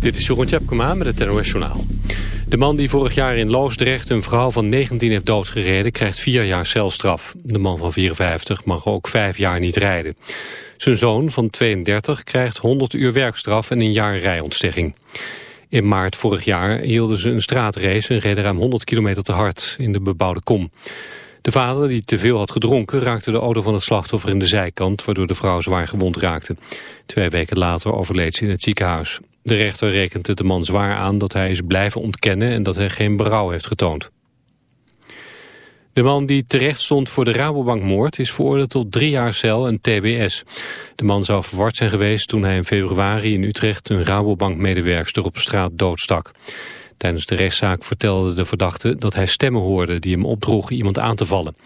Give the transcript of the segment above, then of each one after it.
Dit is Jeroen Tjepkema met het NOS Journaal. De man die vorig jaar in Loosdrecht een vrouw van 19 heeft doodgereden... krijgt vier jaar celstraf. De man van 54 mag ook vijf jaar niet rijden. Zijn zoon van 32 krijgt 100 uur werkstraf en een jaar rijontstegging. In maart vorig jaar hielden ze een straatrace en reden ruim 100 kilometer te hard in de bebouwde kom. De vader, die te veel had gedronken, raakte de auto van het slachtoffer in de zijkant, waardoor de vrouw zwaar gewond raakte. Twee weken later overleed ze in het ziekenhuis. De rechter rekent het de man zwaar aan dat hij is blijven ontkennen en dat hij geen berouw heeft getoond. De man die terecht stond voor de Rabobankmoord is veroordeeld tot drie jaar cel en tbs. De man zou verward zijn geweest toen hij in februari in Utrecht een Rabobankmedewerkster op straat doodstak. Tijdens de rechtszaak vertelde de verdachte dat hij stemmen hoorde die hem opdroegen iemand aan te vallen.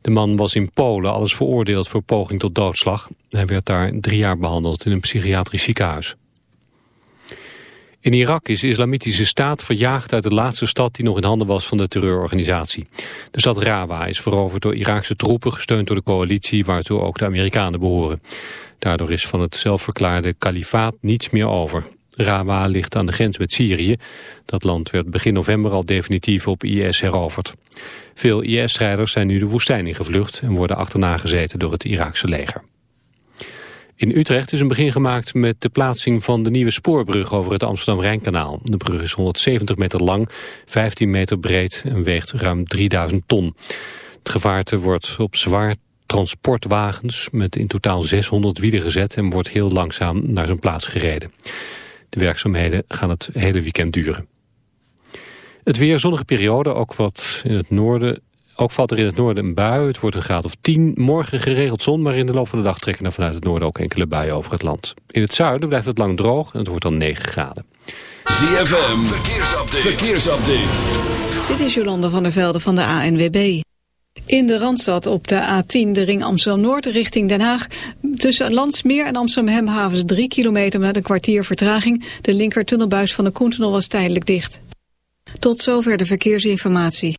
De man was in Polen alles veroordeeld voor poging tot doodslag. Hij werd daar drie jaar behandeld in een psychiatrisch ziekenhuis. In Irak is de islamitische staat verjaagd uit de laatste stad die nog in handen was van de terreurorganisatie. De stad Rawa is veroverd door Iraakse troepen, gesteund door de coalitie waartoe ook de Amerikanen behoren. Daardoor is van het zelfverklaarde kalifaat niets meer over. Rawa ligt aan de grens met Syrië. Dat land werd begin november al definitief op IS heroverd. Veel IS-strijders zijn nu de woestijn ingevlucht en worden achterna gezeten door het Iraakse leger. In Utrecht is een begin gemaakt met de plaatsing van de nieuwe spoorbrug over het Amsterdam-Rijnkanaal. De brug is 170 meter lang, 15 meter breed en weegt ruim 3000 ton. Het gevaarte wordt op zwaar transportwagens met in totaal 600 wielen gezet en wordt heel langzaam naar zijn plaats gereden. De werkzaamheden gaan het hele weekend duren. Het weer zonnige periode, ook wat in het noorden ook valt er in het noorden een bui. Het wordt een graad of 10. Morgen geregeld zon, maar in de loop van de dag trekken er vanuit het noorden ook enkele buien over het land. In het zuiden blijft het lang droog en het wordt dan 9 graden. ZFM, verkeersupdate. verkeersupdate. Dit is Jolande van der Velde van de ANWB. In de Randstad op de A10, de ring Amsterdam-Noord richting Den Haag. Tussen Landsmeer en Amsterdam-Hemhavens 3 kilometer met een kwartier vertraging. De linker tunnelbuis van de Koentunnel was tijdelijk dicht. Tot zover de verkeersinformatie.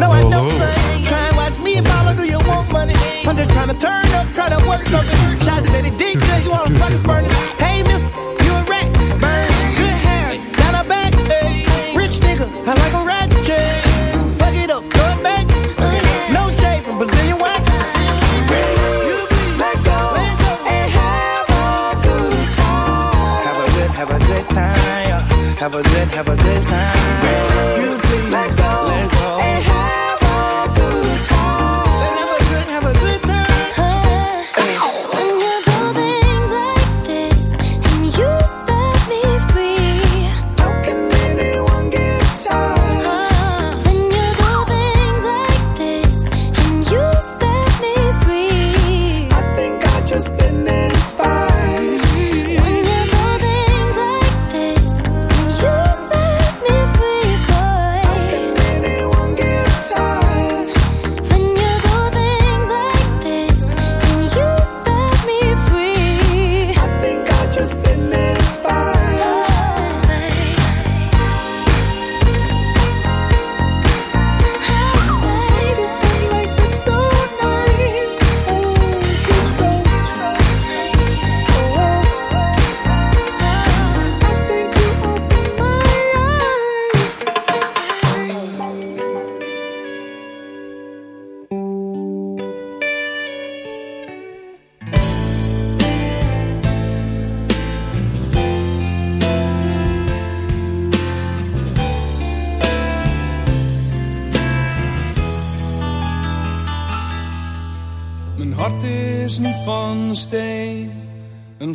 No, I don't, son. Oh, oh. Try and watch me and mama, do you want money? I'm just trying to turn up, try to work something. Shots said it did cause you wanna fucking furnace. Hey, mister, you a rat. Burn, good hair, down her back. Hey, rich nigga, I like a rat. Fuck it up, throw it back. No shade from Brazilian wax. Let go and have a good time. Have a good, have a good time. Have a good, have a good time. You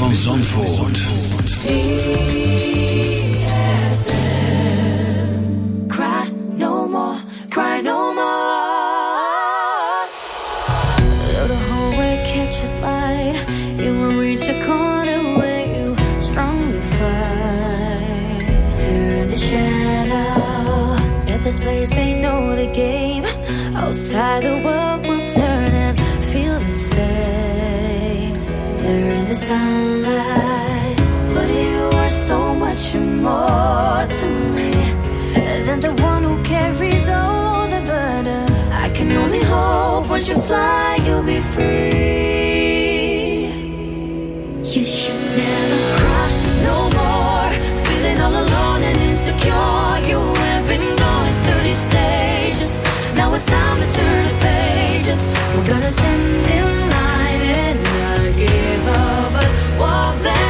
Van Zandvoort. Cry no more, cry no more. Though the hallway catches light, you will reach a corner where you strongly fight. Here in the shadow, at this place they know the game. Outside the world sunlight, but you are so much more to me than the one who carries all the burden. I can only hope once you fly, you'll be free. You should never cry no more. Feeling all alone and insecure. You have been going 30 stages. Now it's time to turn the pages. We're gonna stand in line and not give up, was that?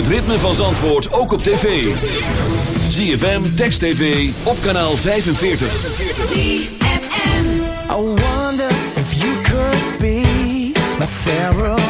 Het ritme van Zandvoort ook op tv. ZFM, Text TV, op kanaal 45. ZFM. I wonder if you could be my therapy.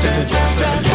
Stand, Justin.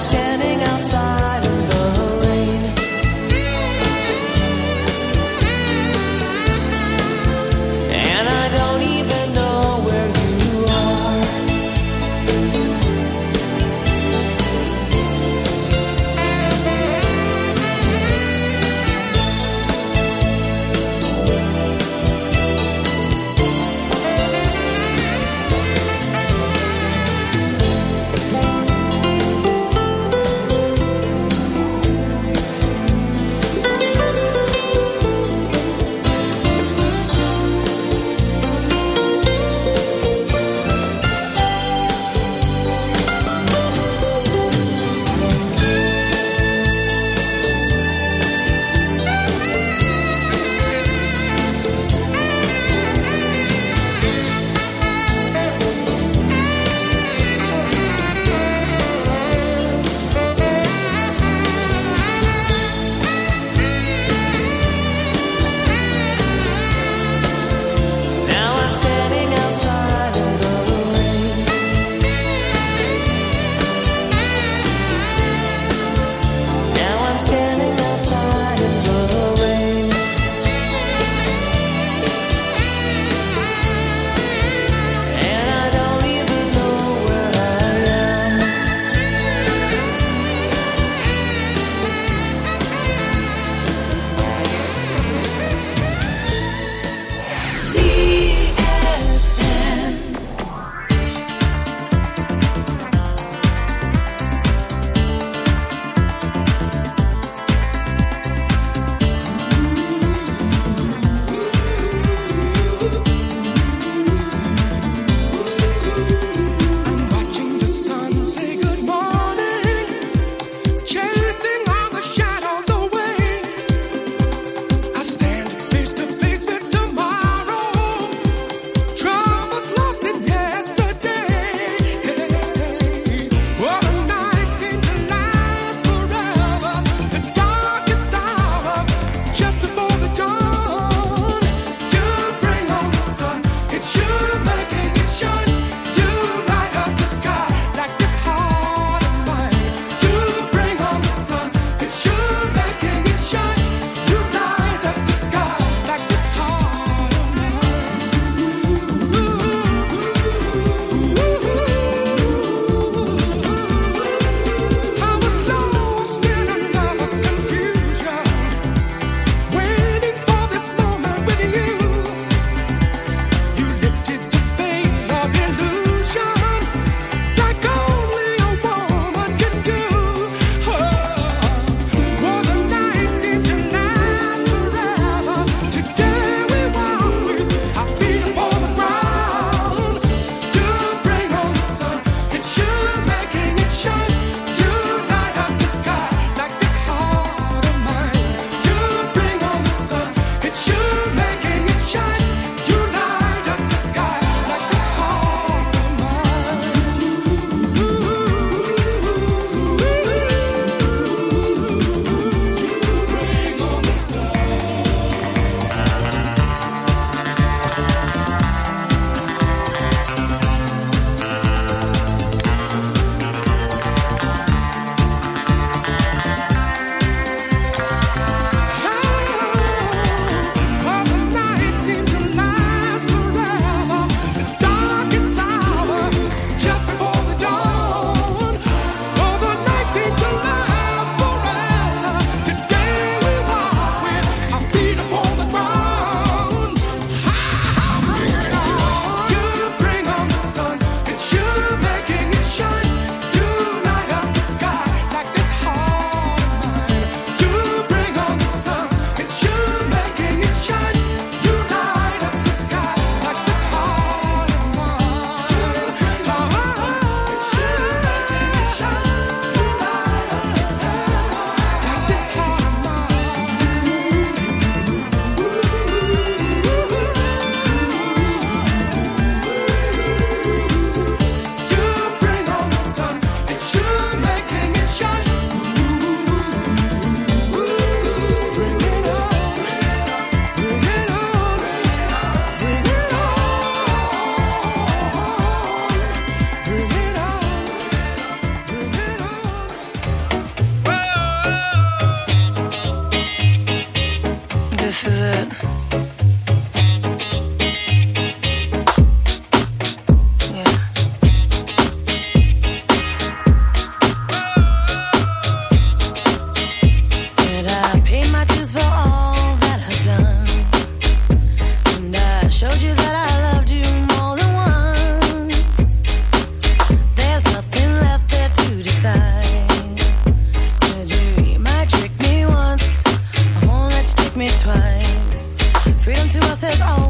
upstairs. Freedom to us has always